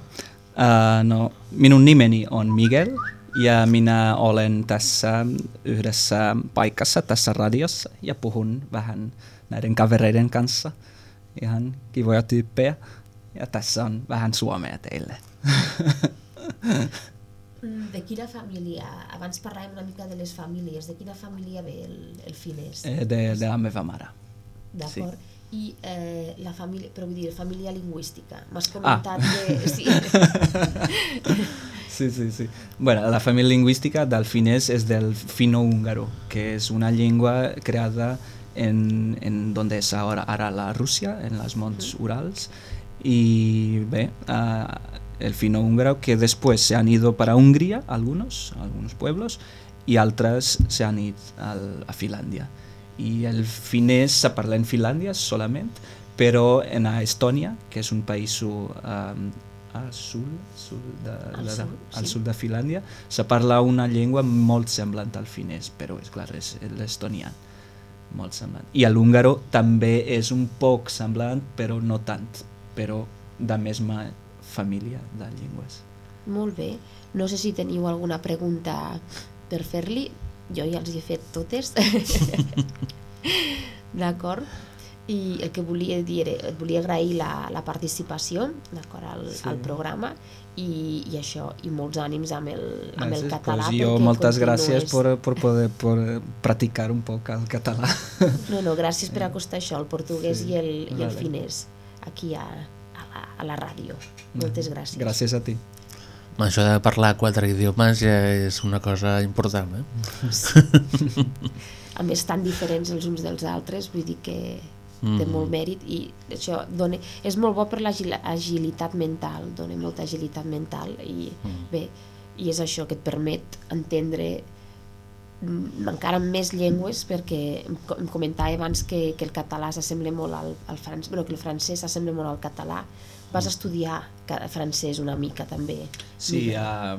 Uh, no, minun nimeni on Miguel ja minä olen tässä yhdessä paikassa tässä radiossa ja puhun vähän näiden kavereiden kanssa. Ihan kivoja tyyppejä. Ja tässä on vähän suomea teille. De quina família, abans parlàvem una mica de les famílies, de quina família ve el, el finès? Eh, de, de la meva mare. D'acord. I eh, la família, però vull dir, família lingüística. M'has Ah. comentat que... Sí. Sí, sí, sí. Bueno, la família lingüística del finès és del fino-húngaro, que és una llengua creada en, en donde es ahora, ara la Rússia, en les monts Urals, y bé, uh, el fino-húngaro que después se han ido para Hungría, algunos, algunos pueblos, y altres se han ido al, a Finlàndia. I el finès se parla en Finlàndia solament, però en Estònia, que és un país um, al sud, sud de, Al de, sud, al sí. sud de Finlàndia, se parla una llengua molt semblant al finès, però és clar, és l'estonià, molt semblant. I l'húngaro també és un poc semblant, però no tant, però de mesma família de llengües. Molt bé. No sé si teniu alguna pregunta per fer-li. Jo ja els he fet totes. D'acord. i el que volia dir et volia agrair la, la participació d'acord al, Sí. al programa i, i això, i molts ànims amb el, amb el Gràcies, català pues perquè moltes gràcies continues- por, por poder por practicar un poc el català. No, no, gràcies per acostar això, el portuguès Sí, i, el, i el vale. finès aquí a, a, la, a la ràdio. Moltes gràcies. Gràcies a ti. Això de parlar quatre idiomes ja és una cosa important, eh? a més tan diferents els uns dels altres, vull dir que té Mhm. molt mèrit i això dona, és molt bo per l'agilitat mental, dona molta agilitat mental i bé, i és això que et permet entendre mm, encara més llengües perquè em co- em comentava abans que, que el català s'assembla molt al, al francès, bueno, que el francès s'assembla molt al català vas estudiar francès una mica també Sí, a,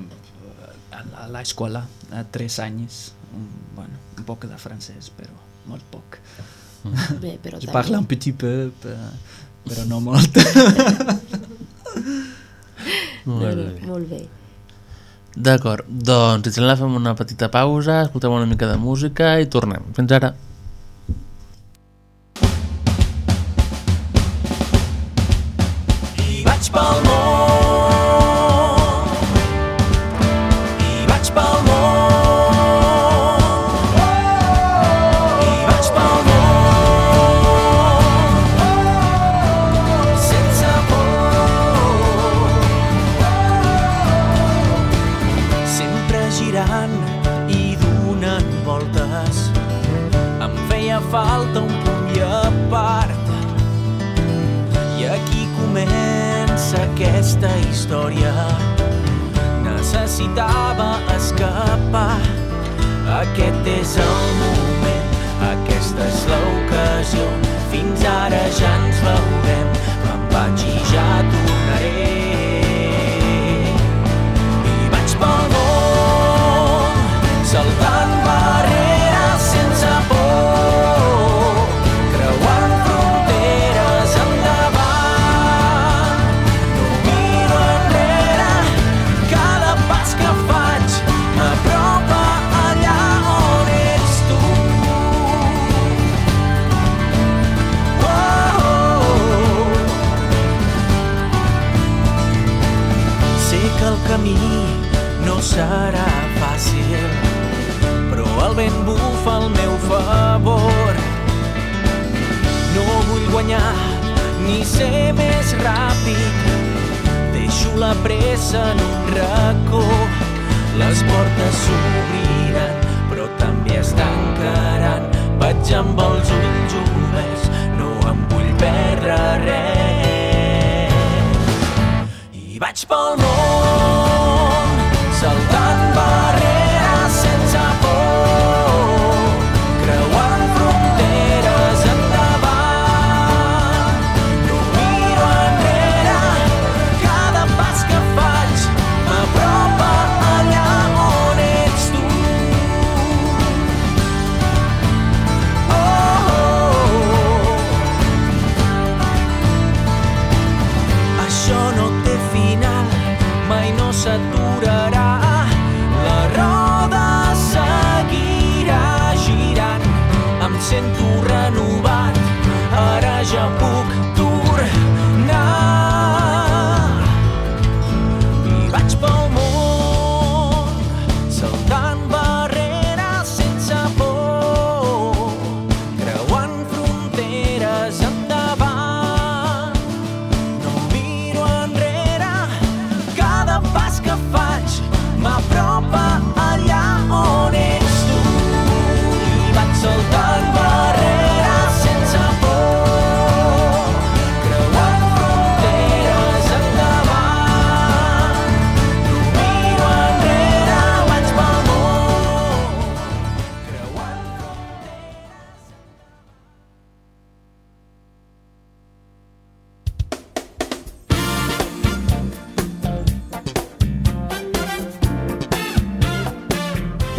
a la escuela, a tres anys, un, bueno, un poc de francès, però molt poc. Bé, però Je també- parle un petit peu, pe- però no molt. Molt Bé, bé. molt bé. D'acord, doncs si sembla fem una petita pausa, escoltem una mica de música i tornem. Fins ara.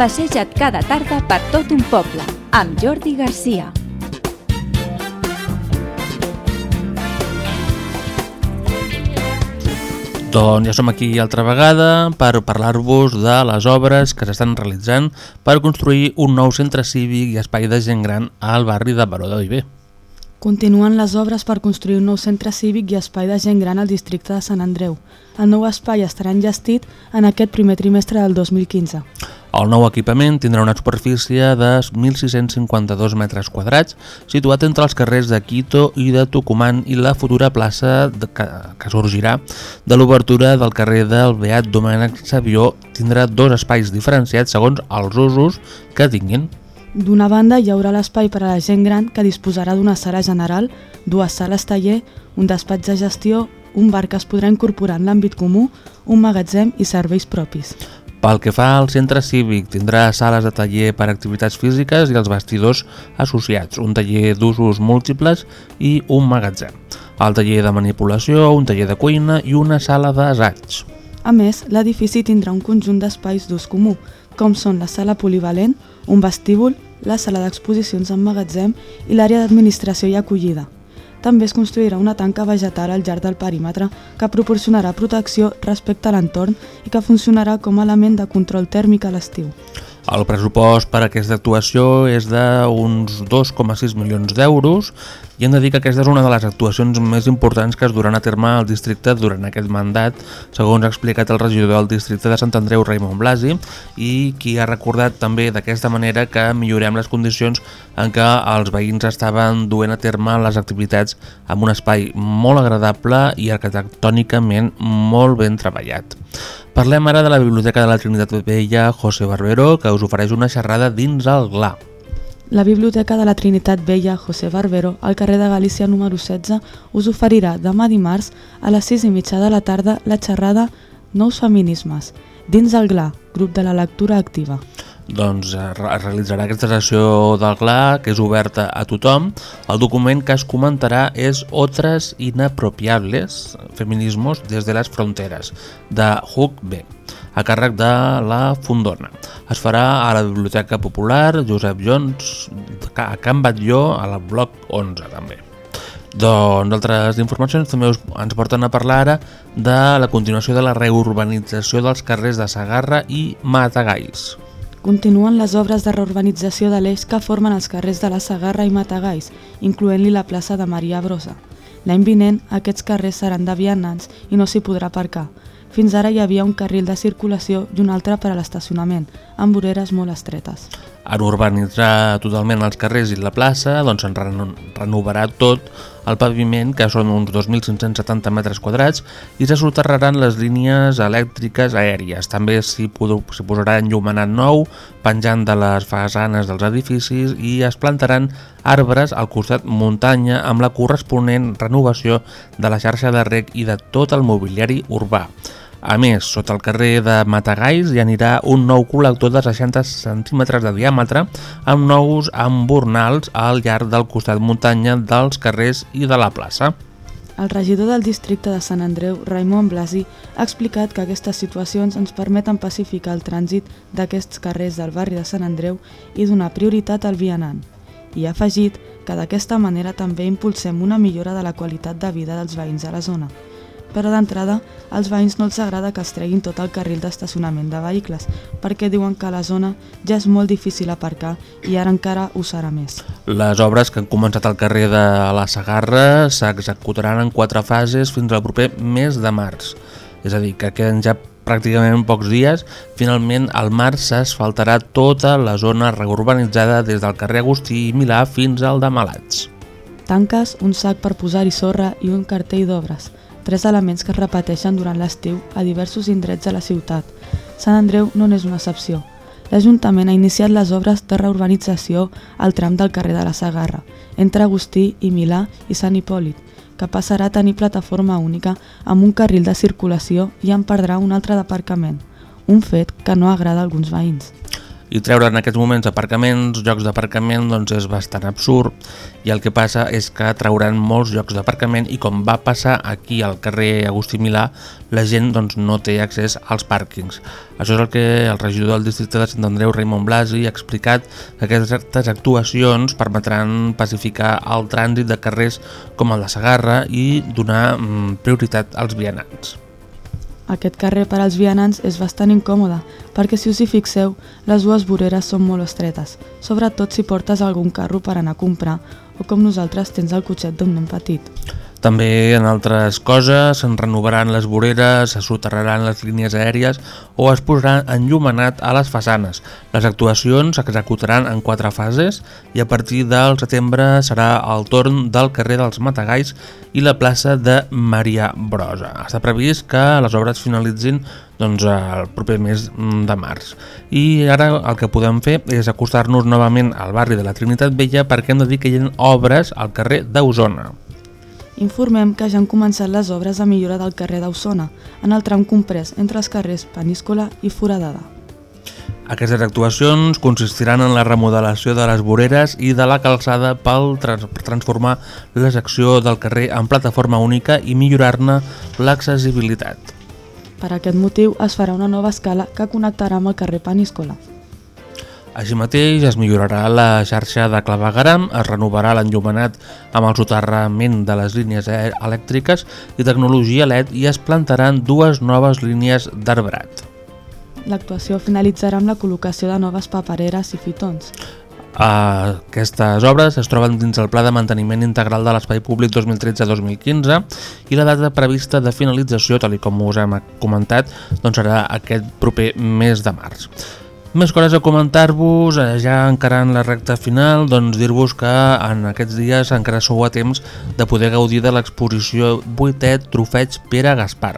Passeja't cada tarda per tot un poble, amb Jordi Garcia. Doncs ja som aquí altra vegada per parlar-vos de les obres que s'estan realitzant per construir un nou centre cívic i espai de gent gran al barri de Baró de Viver. Continuen les obres per construir un nou centre cívic i espai de gent gran al districte de Sant Andreu. El nou espai estarà enllestit en aquest primer trimestre del 2015. El nou equipament tindrà una superfície de 1.652 metres quadrats, situat entre els carrers de Quito i de Tucumán i la futura plaça de, que, que sorgirà de l'obertura del carrer del Beat Domènec Savió tindrà dos espais diferenciats segons els usos que tinguin. D'una banda hi haurà l'espai per a la gent gran que disposarà d'una sala general, dues sales taller, un despatx de gestió, un bar que es podrà incorporar en l'àmbit comú, un magatzem i serveis propis. Pel que fa al centre cívic, tindrà sales de taller per a activitats físiques i els vestidors associats, un taller d'usos múltiples i un magatzem. El taller de manipulació, un taller de cuina i una sala d'assaig. A més, l'edifici tindrà un conjunt d'espais d'ús comú, com són la sala polivalent, un vestíbul, la sala d'exposicions amb magatzem i l'àrea d'administració i acollida. També es construirà una tanca vegetal al llarg del perímetre que proporcionarà protecció respecte a l'entorn i que funcionarà com a element de control tèrmic a l'estiu. El pressupost per a aquesta actuació és d'uns 2,6 milions d'euros i hem de dir que aquesta és una de les actuacions més importants que es duran a terme al districte durant aquest mandat, segons ha explicat el regidor del districte de Sant Andreu, Raimon Blasi, i qui ha recordat també d'aquesta manera que millorem les condicions en què els veïns estaven duent a terme les activitats amb un espai molt agradable i arquitectònicament molt ben treballat. Parlem ara de la Biblioteca de la Trinitat Vella José Barbero, que us ofereix una xerrada dins el GLA. La Biblioteca de la Trinitat Vella José Barbero, al carrer de Galícia número 16, us oferirà demà dimarts a les 6 i mitja de la tarda la xerrada Nous feminismes, dins el GLA, grup de la lectura activa. Doncs es realitzarà aquesta sessió del GLA, que és oberta a tothom. El document que es comentarà és Otras inapropiables, feminismos desde las fronteras, de Huck B, a càrrec de la Fundona. Es farà a la Biblioteca Popular Josep Jones, a Can Batlló, a la bloc 11 també. Doncs altres informacions també us, ens porten a parlar ara de la continuació de la reurbanització dels carrers de Sagarra i Matagalls. Continuen les obres de reurbanització de l'eix que formen els carrers de la Sagarra i Matagalls, incloent-li la plaça de Maria Brosa. L'any vinent, aquests carrers seran de vianants i no s'hi podrà aparcar. Fins ara hi havia un carril de circulació i un altre per a l'estacionament, amb voreres molt estretes. En urbanitzar totalment els carrers i la plaça, doncs en reno renovarà tot el paviment, que són uns 2.570 metres quadrats, i se soterraran les línies elèctriques aèries. També s'hi posarà enllumenat nou, penjant de les façanes dels edificis, i es plantaran arbres al costat muntanya amb la corresponent renovació de la xarxa de rec i de tot el mobiliari urbà. A més, sota el carrer de Matagalls hi anirà un nou col·lector de 60 centímetres de diàmetre amb nous embornals al llarg del costat muntanya dels carrers i de la plaça. El regidor del districte de Sant Andreu, Raimon Blasi, ha explicat que aquestes situacions ens permeten pacificar el trànsit d'aquests carrers del barri de Sant Andreu i donar prioritat al vianant. I ha afegit que d'aquesta manera també impulsem una millora de la qualitat de vida dels veïns a la zona però d'entrada als veïns no els agrada que es treguin tot el carril d'estacionament de vehicles, perquè diuen que a la zona ja és molt difícil aparcar i ara encara ho serà més. Les obres que han començat al carrer de la Sagarra s'executaran en quatre fases fins al proper mes de març. És a dir, que queden ja pràcticament pocs dies, finalment al març s'asfaltarà tota la zona reurbanitzada des del carrer Agustí i Milà fins al de Malats. Tanques, un sac per posar-hi sorra i un cartell d'obres tres elements que es repeteixen durant l'estiu a diversos indrets de la ciutat. Sant Andreu no n'és una excepció. L'Ajuntament ha iniciat les obres de reurbanització al tram del carrer de la Sagarra, entre Agustí i Milà i Sant Hipòlit, que passarà a tenir plataforma única amb un carril de circulació i en perdrà un altre d'aparcament, un fet que no agrada a alguns veïns i treure en aquests moments aparcaments, llocs d'aparcament, doncs és bastant absurd i el que passa és que trauran molts llocs d'aparcament i com va passar aquí al carrer Agustí Milà, la gent doncs, no té accés als pàrquings. Això és el que el regidor del districte de Sant Andreu, Raimon Blasi, ha explicat que aquestes actuacions permetran pacificar el trànsit de carrers com el de Sagarra i donar mm, prioritat als vianants. Aquest carrer per als vianants és bastant incòmode, perquè si us hi fixeu, les dues voreres són molt estretes, sobretot si portes algun carro per anar a comprar o com nosaltres tens el cotxet d'un nen petit. També en altres coses se'n renovaran les voreres, se soterraran les línies aèries o es posarà enllumenat a les façanes. Les actuacions s'executaran en quatre fases i a partir del setembre serà el torn del carrer dels Matagalls i la plaça de Maria Brosa. Està previst que les obres finalitzin doncs, el proper mes de març. I ara el que podem fer és acostar-nos novament al barri de la Trinitat Vella perquè hem de dir que hi ha obres al carrer d'Osona. Informem que ja han començat les obres de millora del carrer d'Ausona, en el tram comprès entre els carrers Peníscola i Foradada. Aquestes actuacions consistiran en la remodelació de les voreres i de la calçada pel trans transformar la secció del carrer en plataforma única i millorar-ne l'accessibilitat. Per aquest motiu es farà una nova escala que connectarà amb el carrer Peníscola. Així mateix es millorarà la xarxa de clavegaram, es renovarà l'enllumenat amb el soterrament de les línies e- elèctriques i tecnologia LED i es plantaran dues noves línies d'arbrat. L'actuació finalitzarà amb la col·locació de noves papereres i fitons. Aquestes obres es troben dins el Pla de Manteniment Integral de l'Espai Públic 2013-2015 i la data prevista de finalització, tal com us hem comentat, doncs serà aquest proper mes de març. Més coses a comentar-vos, eh, ja encara en la recta final, doncs dir-vos que en aquests dies encara sou a temps de poder gaudir de l'exposició 8è Trofeig Pere Gaspar.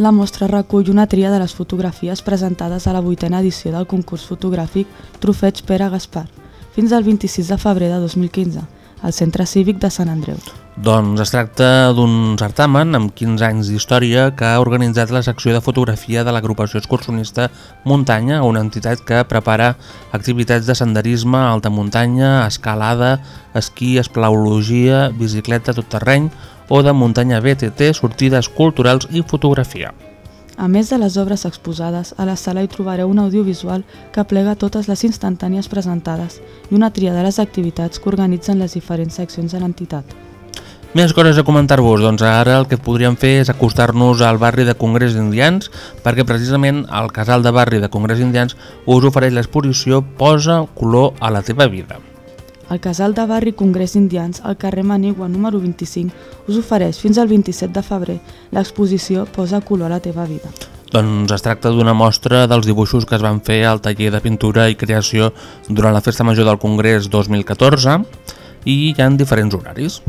La mostra recull una tria de les fotografies presentades a la vuitena edició del concurs fotogràfic Trofeig Pere Gaspar, fins al 26 de febrer de 2015, al Centre Cívic de Sant Andreu. Doncs es tracta d'un certamen amb 15 anys d'història que ha organitzat la secció de fotografia de l'agrupació excursionista Muntanya, una entitat que prepara activitats de senderisme, alta muntanya, escalada, esquí, espeleologia, bicicleta tot terreny o de muntanya BTT, sortides culturals i fotografia. A més de les obres exposades, a la sala hi trobareu un audiovisual que plega totes les instantànies presentades i una tria de les activitats que organitzen les diferents seccions de l'entitat. Més coses a comentar-vos, doncs ara el que podríem fer és acostar-nos al barri de Congrés Indians perquè precisament el casal de barri de Congrés Indians us ofereix l'exposició Posa color a la teva vida. El casal de barri Congrés Indians, al carrer Manigua número 25, us ofereix fins al 27 de febrer l'exposició Posa color a la teva vida. Doncs es tracta d'una mostra dels dibuixos que es van fer al taller de pintura i creació durant la Festa Major del Congrés 2014 i hi ha diferents horaris.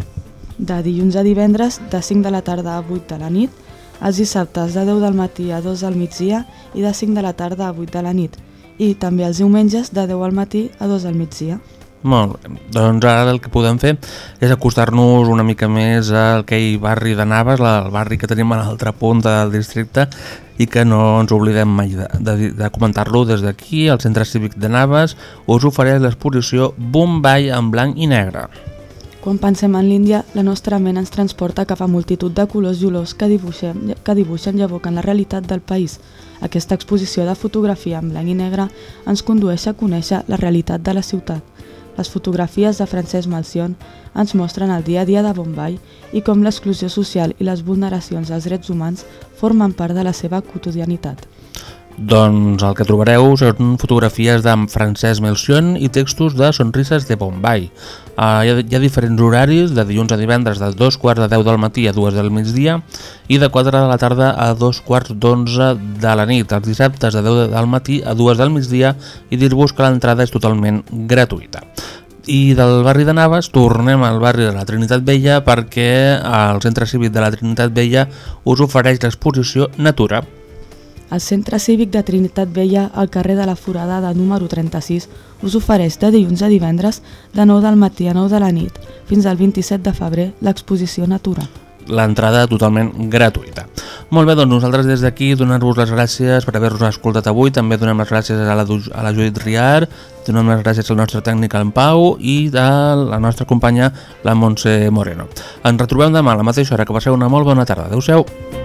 De dilluns a divendres, de 5 de la tarda a 8 de la nit, els dissabtes de 10 del matí a 2 del migdia i de 5 de la tarda a 8 de la nit, i també els diumenges de 10 al matí a 2 del migdia. Molt bé, doncs ara el que podem fer és acostar-nos una mica més al aquell barri de Naves, el barri que tenim a l'altra punta del districte i que no ens oblidem mai de, de, de comentar-lo des d'aquí, al Centre Cívic de Naves us ofereix l'exposició Bombay en blanc i negre. Quan pensem en l'Índia, la nostra ment ens transporta cap a multitud de colors i olors que dibuixen, que dibuixen i evoquen la realitat del país. Aquesta exposició de fotografia en blanc i negre ens condueix a conèixer la realitat de la ciutat. Les fotografies de Francesc Malcion ens mostren el dia a dia de Bombay i com l'exclusió social i les vulneracions dels drets humans formen part de la seva quotidianitat. Doncs el que trobareu són fotografies de Francesc Melcion i textos de Sonrises de Bombay. Uh, hi, ha, hi ha diferents horaris, de dilluns a divendres de dos quarts de 10 del matí a dues del migdia i de 4 de la tarda a dos quarts d'onze de la nit. Els dissabtes de 10 del matí a dues del migdia i dir-vos que l'entrada és totalment gratuïta. I del barri de Naves tornem al barri de la Trinitat Vella perquè el Centre Cívic de la Trinitat Vella us ofereix l'exposició Natura. El Centre Cívic de Trinitat Vella, al carrer de la Foradada número 36, us ofereix de dilluns a divendres de 9 del matí a 9 de la nit fins al 27 de febrer l'exposició Natura. L'entrada totalment gratuïta. Molt bé, doncs nosaltres des d'aquí donar-vos les gràcies per haver-nos escoltat avui, també donem les gràcies a la, a la Judit Riar, donem les gràcies al nostre tècnic en Pau i a la nostra companya la Montse Moreno. Ens retrobem demà a la mateixa hora, que passeu una molt bona tarda. Adéu-siau.